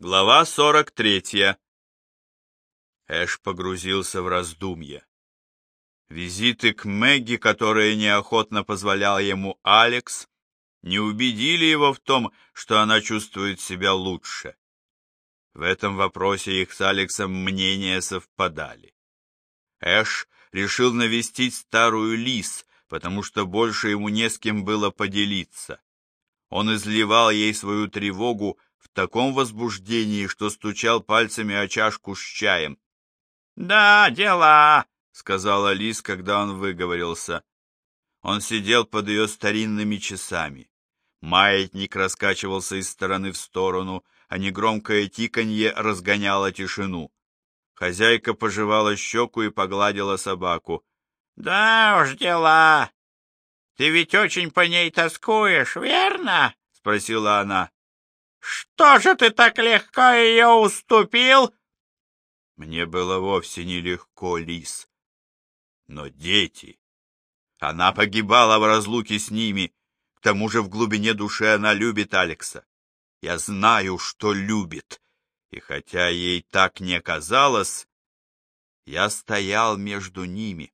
Глава 43. Эш погрузился в раздумья. Визиты к Мэгги, которые неохотно позволял ему Алекс, не убедили его в том, что она чувствует себя лучше. В этом вопросе их с Алексом мнения совпадали. Эш решил навестить старую Лис, потому что больше ему не с кем было поделиться. Он изливал ей свою тревогу в таком возбуждении, что стучал пальцами о чашку с чаем. «Да, дела», — сказала Лис, когда он выговорился. Он сидел под ее старинными часами. Маятник раскачивался из стороны в сторону, а негромкое тиканье разгоняло тишину. Хозяйка пожевала щеку и погладила собаку. «Да уж дела. Ты ведь очень по ней тоскуешь, верно?» — спросила она. «Что же ты так легко ее уступил?» Мне было вовсе нелегко, Лис. Но дети... Она погибала в разлуке с ними. К тому же в глубине души она любит Алекса. Я знаю, что любит. И хотя ей так не казалось, я стоял между ними.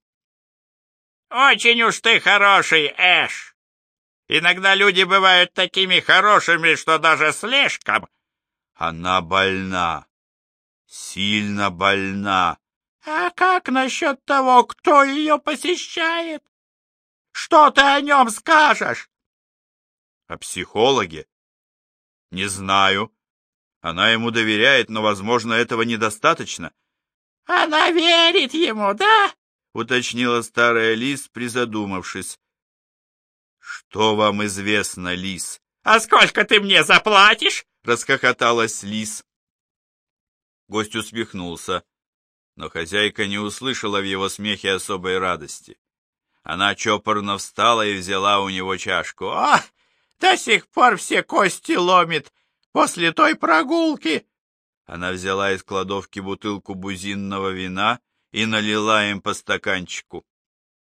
«Очень уж ты хороший, Эш! Иногда люди бывают такими хорошими, что даже слишком...» Она больна, сильно больна. «А как насчет того, кто ее посещает? Что ты о нем скажешь?» «О психологе? Не знаю. Она ему доверяет, но, возможно, этого недостаточно». «Она верит ему, да?» — уточнила старая лис, призадумавшись. «Что вам известно, лис?» «А сколько ты мне заплатишь?» — расхохоталась лис. Гость усмехнулся, но хозяйка не услышала в его смехе особой радости. Она чопорно встала и взяла у него чашку. «А, до сих пор все кости ломит после той прогулки!» Она взяла из кладовки бутылку бузинного вина и налила им по стаканчику.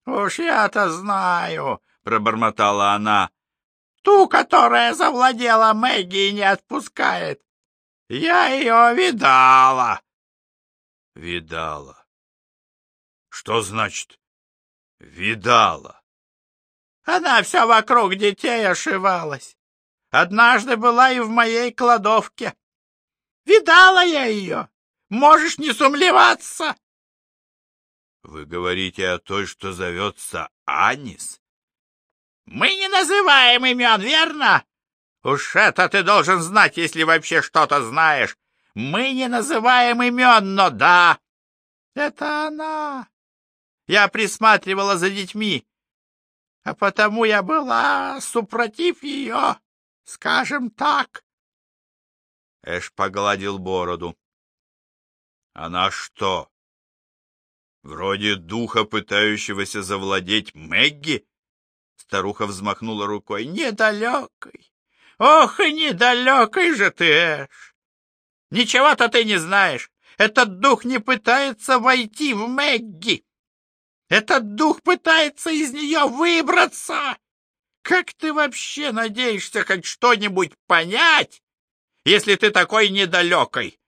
— Уж я-то знаю, — пробормотала она. — Ту, которая завладела Мэгги и не отпускает. Я ее видала. — Видала. Что значит «видала»? Она вся вокруг детей ошивалась. Однажды была и в моей кладовке. Видала я ее. Можешь не сумлеваться. Вы говорите о той, что зовется Анис? Мы не называем имен, верно? Уж это ты должен знать, если вообще что-то знаешь. Мы не называем имен, но да, это она. Я присматривала за детьми, а потому я была супротив ее, скажем так. Эш погладил бороду. Она что, Вроде духа, пытающегося завладеть Мэгги? Старуха взмахнула рукой. Недалекой. Ох, и недалекой же ты, Эш. Ничего-то ты не знаешь. Этот дух не пытается войти в Мэгги. Этот дух пытается из нее выбраться. Как ты вообще надеешься хоть что-нибудь понять, если ты такой недалекой?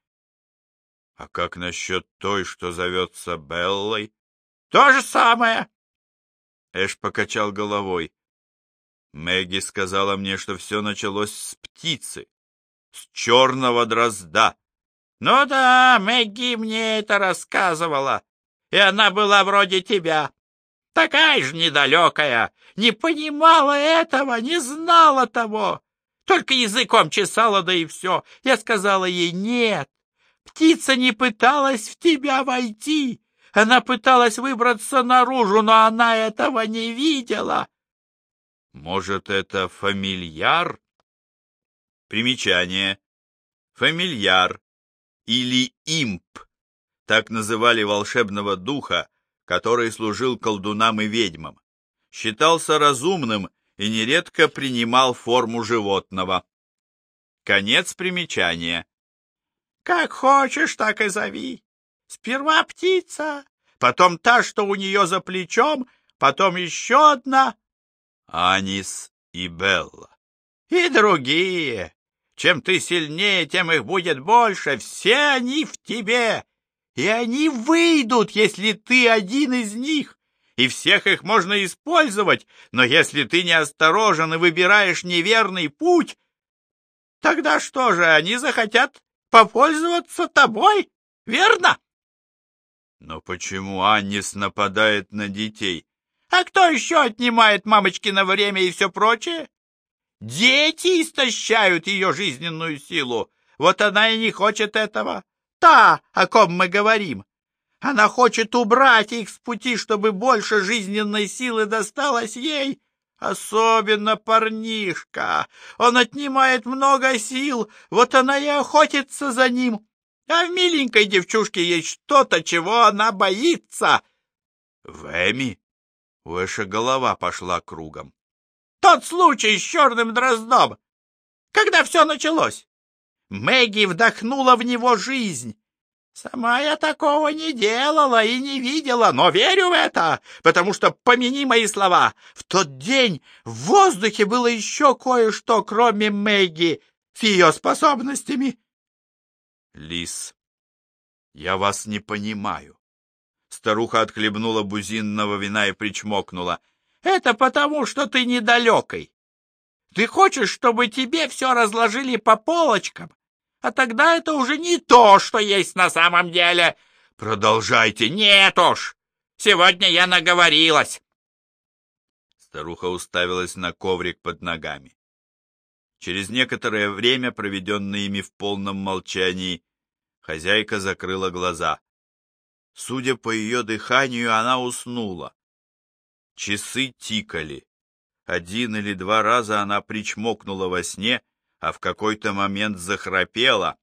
А как насчет той, что зовется Беллой? То же самое. Эш покачал головой. Мэгги сказала мне, что все началось с птицы, с черного дрозда. Ну да, Мэгги мне это рассказывала, и она была вроде тебя. Такая же недалекая, не понимала этого, не знала того. Только языком чесала, да и все. Я сказала ей нет, Птица не пыталась в тебя войти. Она пыталась выбраться наружу, но она этого не видела. Может, это фамильяр? Примечание. Фамильяр или имп. Так называли волшебного духа, который служил колдунам и ведьмам. Считался разумным и нередко принимал форму животного. Конец примечания. Как хочешь, так и зови. Сперва птица, потом та, что у нее за плечом, потом еще одна. Анис и Белла. И другие. Чем ты сильнее, тем их будет больше. Все они в тебе. И они выйдут, если ты один из них. И всех их можно использовать. Но если ты неосторожен и выбираешь неверный путь, тогда что же, они захотят попользоваться тобой, верно? Но почему Аннис нападает на детей? А кто еще отнимает мамочкино время и все прочее? Дети истощают ее жизненную силу. Вот она и не хочет этого. Та, о ком мы говорим. Она хочет убрать их с пути, чтобы больше жизненной силы досталось ей. Особенно парнишка. Он отнимает много сил, вот она и охотится за ним. А в миленькой девчушке есть что-то, чего она боится. В Эми у Эша голова пошла кругом. Тот случай с черным дроздом. Когда все началось? Мэгги вдохнула в него жизнь. Сама я такого не делала и не видела, но верю в это, потому что, помяни мои слова, в тот день в воздухе было еще кое-что, кроме Мэгги, с ее способностями. Лис, я вас не понимаю. Старуха отхлебнула бузинного вина и причмокнула. Это потому, что ты недалекой. Ты хочешь, чтобы тебе все разложили по полочкам, а тогда это уже не то, что есть на самом деле. Продолжайте. Нет уж, сегодня я наговорилась. Старуха уставилась на коврик под ногами. Через некоторое время, проведенное ими в полном молчании, хозяйка закрыла глаза. Судя по ее дыханию, она уснула. Часы тикали. Один или два раза она причмокнула во сне, а в какой-то момент захрапела,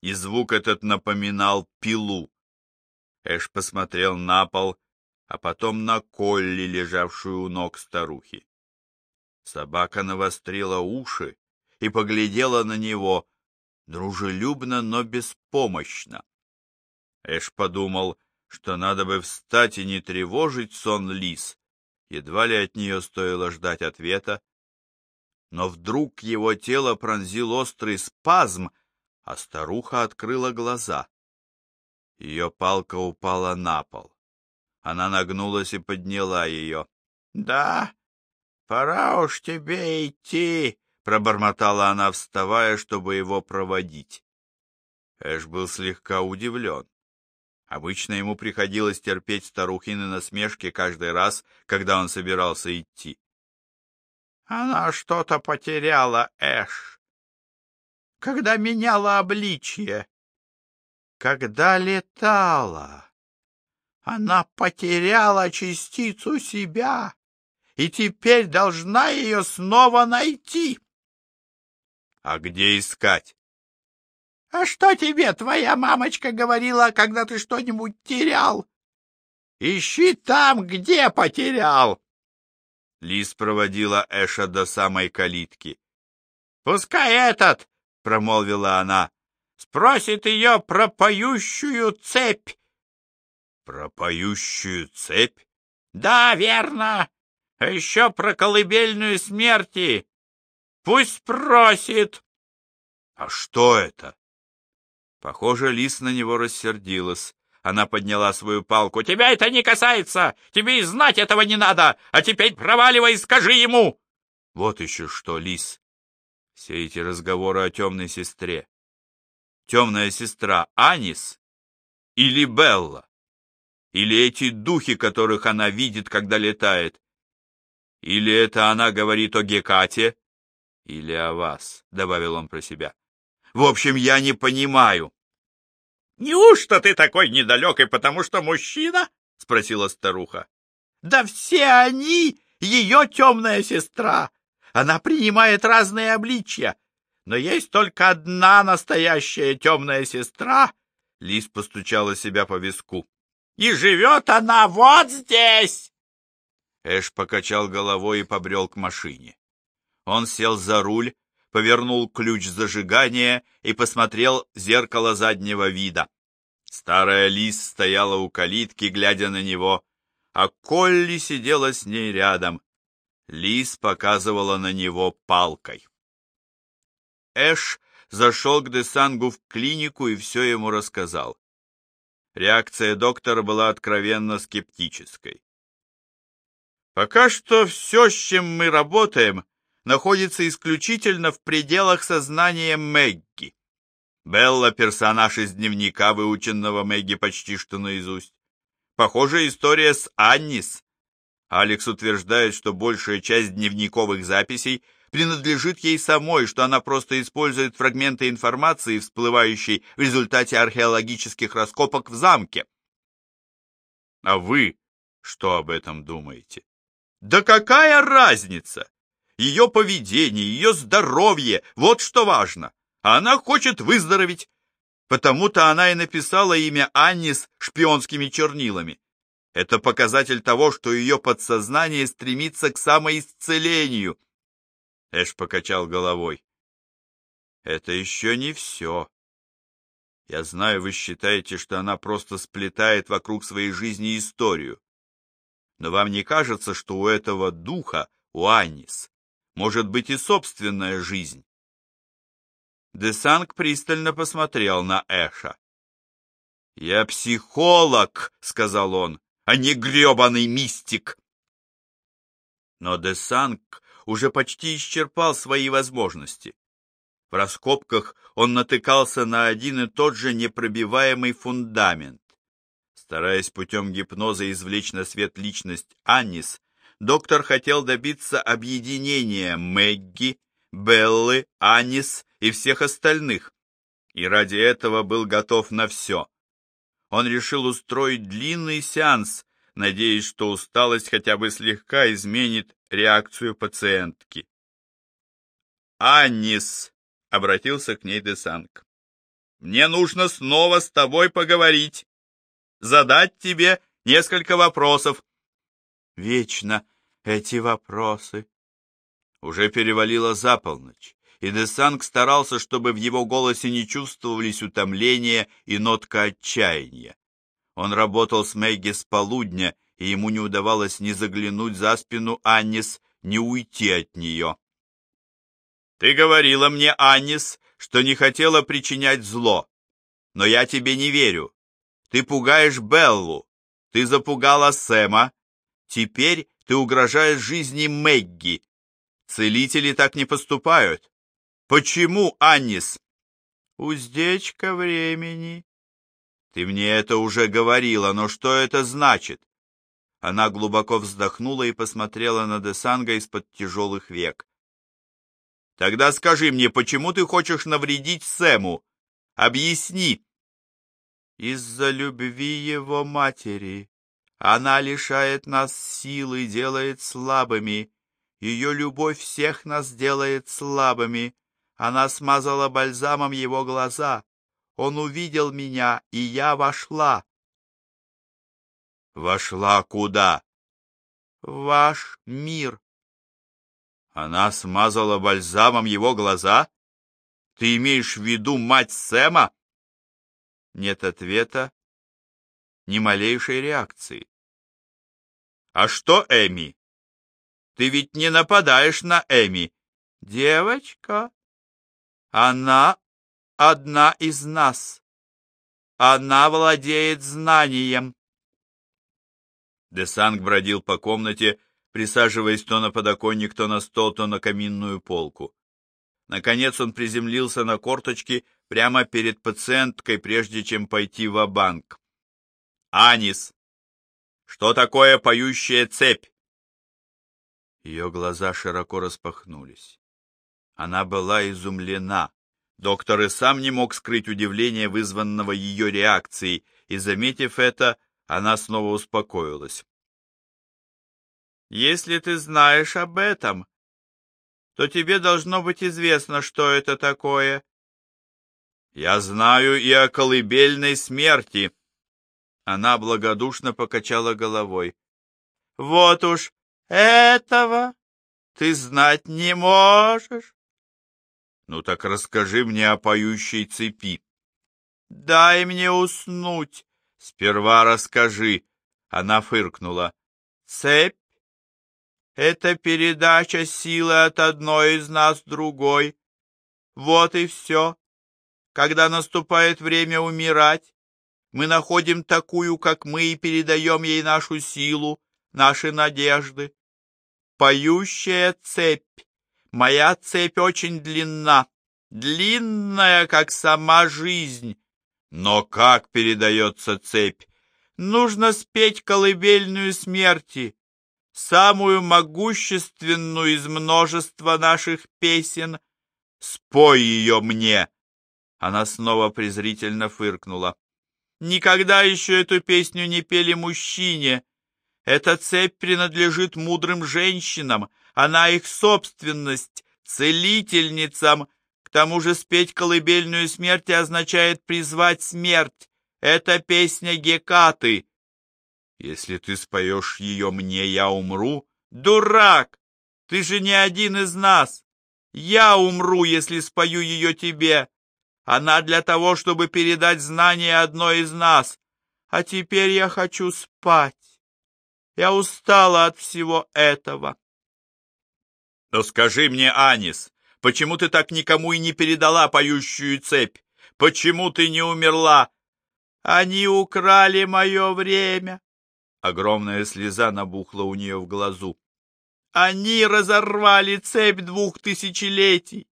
и звук этот напоминал пилу. Эш посмотрел на пол, а потом на Колли, лежавшую у ног старухи. Собака навострила уши и поглядела на него, дружелюбно, но беспомощно. Эш подумал, что надо бы встать и не тревожить сон лис. Едва ли от нее стоило ждать ответа. Но вдруг его тело пронзил острый спазм, а старуха открыла глаза. Ее палка упала на пол. Она нагнулась и подняла ее. — Да, пора уж тебе идти, — пробормотала она, вставая, чтобы его проводить. Эш был слегка удивлен. Обычно ему приходилось терпеть старухины насмешки каждый раз, когда он собирался идти. Она что-то потеряла, Эш. Когда меняла обличье. Когда летала. Она потеряла частицу себя и теперь должна ее снова найти. А где искать? А что тебе твоя мамочка говорила, когда ты что-нибудь терял? Ищи там, где потерял. Лис проводила Эша до самой калитки. Пускай этот, промолвила она, спросит ее про поющую цепь. Про поющую цепь? Да, верно. А еще про колыбельную смерти. Пусть спросит. А что это? Похоже, лис на него рассердилась. Она подняла свою палку. «Тебя это не касается! Тебе и знать этого не надо! А теперь проваливай и скажи ему!» Вот еще что, лис. Все эти разговоры о темной сестре. Темная сестра Анис или Белла? Или эти духи, которых она видит, когда летает? Или это она говорит о Гекате? Или о вас, — добавил он про себя. В общем, я не понимаю. — Неужто ты такой недалекий, потому что мужчина? — спросила старуха. — Да все они ее темная сестра. Она принимает разные обличья. Но есть только одна настоящая темная сестра. Лис постучала себя по виску. И живет она вот здесь. Эш покачал головой и побрел к машине. Он сел за руль, повернул ключ зажигания и посмотрел в зеркало заднего вида. Старая Лис стояла у калитки, глядя на него, а Колли сидела с ней рядом. Лис показывала на него палкой. Эш зашел к Десангу в клинику и все ему рассказал. Реакция доктора была откровенно скептической. Пока что все, с чем мы работаем, находится исключительно в пределах сознания Мэгги. Белла — персонаж из дневника, выученного Мэгги почти что наизусть. Похожая история с Аннис. Алекс утверждает, что большая часть дневниковых записей принадлежит ей самой, что она просто использует фрагменты информации, всплывающей в результате археологических раскопок в замке. А вы что об этом думаете? Да какая разница? Ее поведение, ее здоровье — вот что важно. Она хочет выздороветь. Потому-то она и написала имя Аннис шпионскими чернилами. Это показатель того, что ее подсознание стремится к самоисцелению. Эш покачал головой. Это еще не все. Я знаю, вы считаете, что она просто сплетает вокруг своей жизни историю. Но вам не кажется, что у этого духа, у Аннис, может быть и собственная жизнь? Десанг пристально посмотрел на Эша. «Я психолог», — сказал он, — «а не гребаный мистик». Но Десанг уже почти исчерпал свои возможности. В раскопках он натыкался на один и тот же непробиваемый фундамент. Стараясь путем гипноза извлечь на свет личность Аннис, доктор хотел добиться объединения Мэгги, Беллы, Аннис и всех остальных, и ради этого был готов на все. Он решил устроить длинный сеанс, надеясь, что усталость хотя бы слегка изменит реакцию пациентки. «Аннис!» — обратился к ней Десанг. «Мне нужно снова с тобой поговорить, задать тебе несколько вопросов». «Вечно эти вопросы!» Уже перевалило за полночь, и Десанг старался, чтобы в его голосе не чувствовались утомление и нотка отчаяния. Он работал с Мэгги с полудня, и ему не удавалось ни заглянуть за спину Аннис, ни уйти от нее. «Ты говорила мне, Аннис, что не хотела причинять зло, но я тебе не верю. Ты пугаешь Беллу, ты запугала Сэма, теперь ты угрожаешь жизни Мэгги. Целители так не поступают. Почему, Аннис?» «Уздечка времени», ты мне это уже говорила, но что это значит? Она глубоко вздохнула и посмотрела на Десанга из-под тяжелых век. Тогда скажи мне, почему ты хочешь навредить Сэму? Объясни. Из-за любви его матери. Она лишает нас силы, делает слабыми. Ее любовь всех нас делает слабыми. Она смазала бальзамом его глаза. Он увидел меня, и я вошла. Вошла куда? В ваш мир. Она смазала бальзамом его глаза? Ты имеешь в виду мать Сэма? Нет ответа, ни малейшей реакции. А что Эми? Ты ведь не нападаешь на Эми. Девочка, она одна из нас. Она владеет знанием. Десанг бродил по комнате, присаживаясь то на подоконник, то на стол, то на каминную полку. Наконец он приземлился на корточки прямо перед пациенткой, прежде чем пойти в банк «Анис! Что такое поющая цепь?» Ее глаза широко распахнулись. Она была изумлена. Доктор и сам не мог скрыть удивление, вызванного ее реакцией, и, заметив это, она снова успокоилась. «Если ты знаешь об этом, то тебе должно быть известно, что это такое». «Я знаю и о колыбельной смерти». Она благодушно покачала головой. «Вот уж этого ты знать не можешь». Ну так расскажи мне о поющей цепи. Дай мне уснуть. Сперва расскажи. Она фыркнула. Цепь — это передача силы от одной из нас другой. Вот и все. когда наступает время умирать, мы находим такую, как мы, и передаем ей нашу силу, наши надежды. Поющая цепь. Моя цепь очень длинна, длинная, как сама жизнь. Но как передается цепь? Нужно спеть колыбельную смерти, самую могущественную из множества наших песен. Спой ее мне!» Она снова презрительно фыркнула. «Никогда еще эту песню не пели мужчине. Эта цепь принадлежит мудрым женщинам, она их собственность, целительницам. К тому же спеть колыбельную смерти означает призвать смерть. Это песня Гекаты. Если ты споешь ее мне, я умру. Дурак! Ты же не один из нас. Я умру, если спою ее тебе. Она для того, чтобы передать знания одной из нас. А теперь я хочу спать. Я устала от всего этого. Но скажи мне, Анис, почему ты так никому и не передала поющую цепь? Почему ты не умерла? Они украли мое время. Огромная слеза набухла у нее в глазу. Они разорвали цепь двух тысячелетий.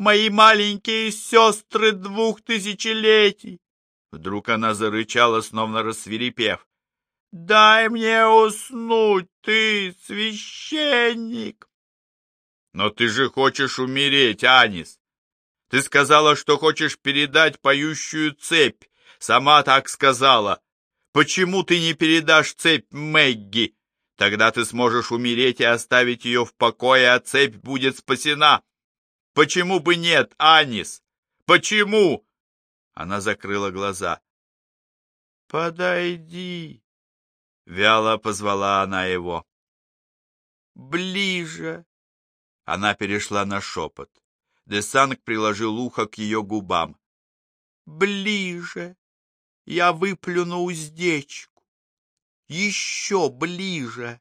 Мои маленькие сестры двух тысячелетий. Вдруг она зарычала, снова рассверепев. «Дай мне уснуть, ты, священник!» «Но ты же хочешь умереть, Анис! Ты сказала, что хочешь передать поющую цепь. Сама так сказала. Почему ты не передашь цепь Мэгги? Тогда ты сможешь умереть и оставить ее в покое, а цепь будет спасена. Почему бы нет, Анис? Почему?» Она закрыла глаза. «Подойди!» — вяло позвала она его. «Ближе!» Она перешла на шепот. Десанг приложил ухо к ее губам. «Ближе!» я выплюну уздечку. Еще ближе.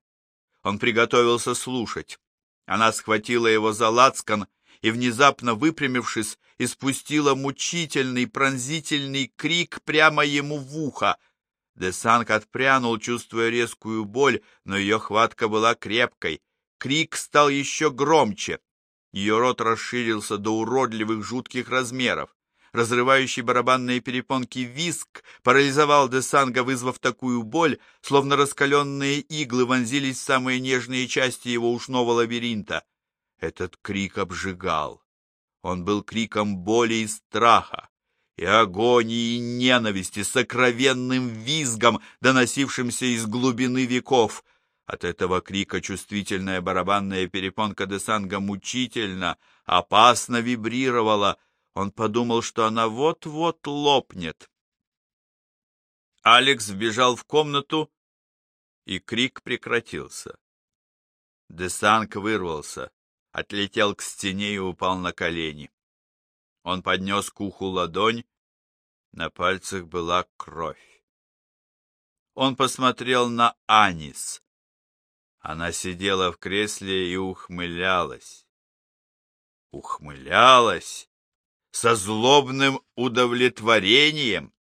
Он приготовился слушать. Она схватила его за лацкан и, внезапно выпрямившись, испустила мучительный пронзительный крик прямо ему в ухо. Десанг отпрянул, чувствуя резкую боль, но ее хватка была крепкой. Крик стал еще громче. Ее рот расширился до уродливых жутких размеров разрывающий барабанные перепонки виск парализовал Десанга, вызвав такую боль, словно раскаленные иглы вонзились в самые нежные части его ушного лабиринта. Этот крик обжигал. Он был криком боли и страха, и агонии, и ненависти, сокровенным визгом, доносившимся из глубины веков. От этого крика чувствительная барабанная перепонка Десанга мучительно, опасно вибрировала, он подумал, что она вот-вот лопнет. Алекс вбежал в комнату, и крик прекратился. Десанг вырвался, отлетел к стене и упал на колени. Он поднес к уху ладонь, на пальцах была кровь. Он посмотрел на Анис. Она сидела в кресле и ухмылялась. Ухмылялась со злобным удовлетворением.